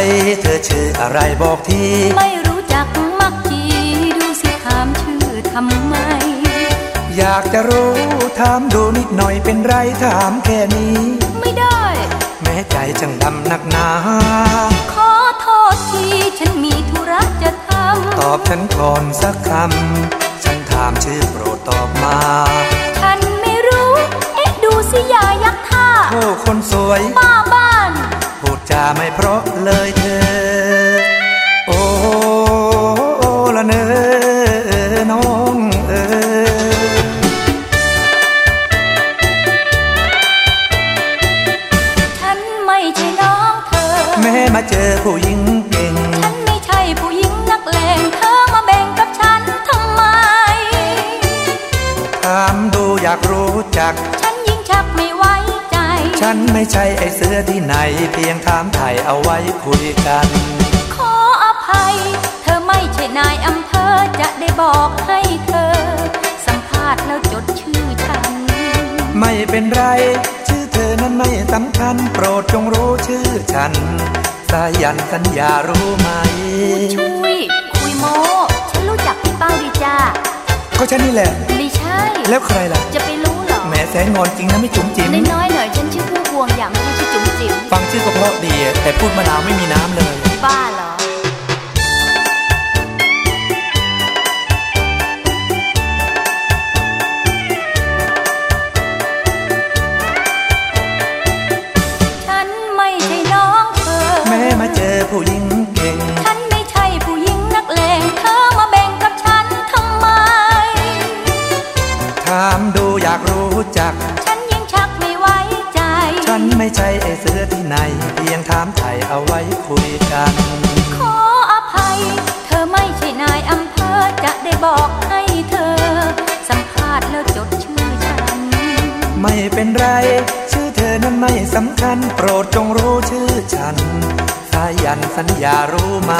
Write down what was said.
อชื่ออะไรบอกทีไม่รู้จักมักจีดูสิถามชื่อทำไม อยากจะรู้ถามดูนิดหน่อยเป็นไรถามแค่นี้ ไม่ได้ แม้ใจจังดำหนักหนา ขอโทษทีฉันมีธุระจะทตอบฉันก่อนสักคำฉันถามชื่อโปรดตอบมาำฉันไม่รู้ เอ๊ะดูสิยายักท่าโอ้คนสวยป้าบ้านพูดจาไม่เพราะเลยเธอโอ้โอ้ละเนอน้องเออฉันไม่ใช่น้องเธอ แม้มาเจอผู้หญิงเก่ง ฉันไม่ใช่ผู้หญิงนักเลงเธอมาแบ่งกับฉันทำไม ถามดูอยากรู้จัก ฉันไม่ใช่ไอเสือที่ไหน เพียงถามไถ่เอาไว้คุยกัน ขออภัย เธอไม่ใช่นายอำเภอจะได้บอกให้เธอ สัมภาษณ์แล้วจดชื่อฉัน ไม่เป็นไร ชื่อเธอนั้นไม่สำคัญ โปรดจงรู้ชื่อฉัน สายันสัญญารู้ไหมช่วย คุยโมฉันรู้จักพี่เป้าดีจ้าก็ฉันนี่แหละ ไม่ใช่ แล้วใครล่ะ จะไปรู้เหรอ แหมแสนงอนจริงนะไม่จุ๋มจิ๋มน้อยๆหน่อยฉันชื่อผู้พวงอย่างไม่ใช่ชื่อจุ๋มจิ๋มฟังชื่อก็เพราะดีแต่พูดมะนาวไม่มีน้ำเลย บ้าเหรอฉันไม่ใช่น้องเธอแม้มาเจอผู้หญิง จัก ฉันยิ่งชักไม่ไว้ใจ ฉันไม่ใช่ไอเสือที่ไหน เพียงถามไถ่เอาไว้คุยกัน ขออภัย เธอไม่ใช่นายอำเภอจะได้บอกให้เธอ สัมภาษณ์แล้วจดชื่อฉัน ไม่เป็นไร ชื่อเธอนั้นไม่สำคัญ โปรดจงรู้ชื่อฉันสายันสัญญารู้ไหม